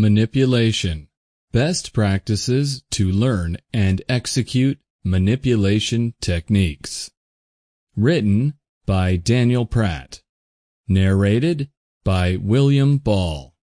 Manipulation Best practices to learn and execute manipulation techniques. Written by Daniel Pratt. Narrated by William Ball.